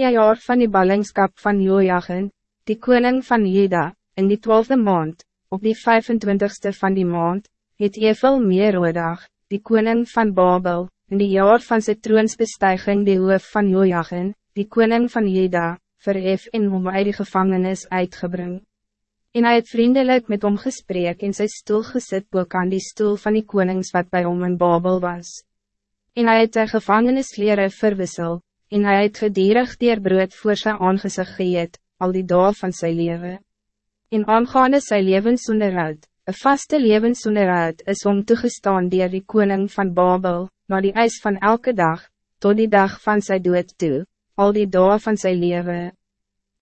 Ja jaar van die ballingskap van Jojagen, die koning van Juda, in die twaalfde maand, op die 25ste van die maand, het Evel Meerodag, die koning van Babel, in die jaar van sy troonsbestuiging die hoof van Jojagen, die koning van Juda, verhef en om uit die gevangenis uitgebring. En hij het vriendelijk met hom gesprek en sy stoel gesit boek aan die stoel van die konings wat bij hom in Babel was. En hij het sy gevangeniskleren verwissel, en hij het gedierig dier brood voor sy aangezicht geëet, al die dag van zijn leven. En aangaande sy levensonderhoud, een vaste levensonderhoud is om toegestaan dier die koning van Babel, na die eis van elke dag, tot die dag van zijn dood toe, al die dag van zijn leven.